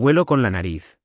Huelo con la nariz.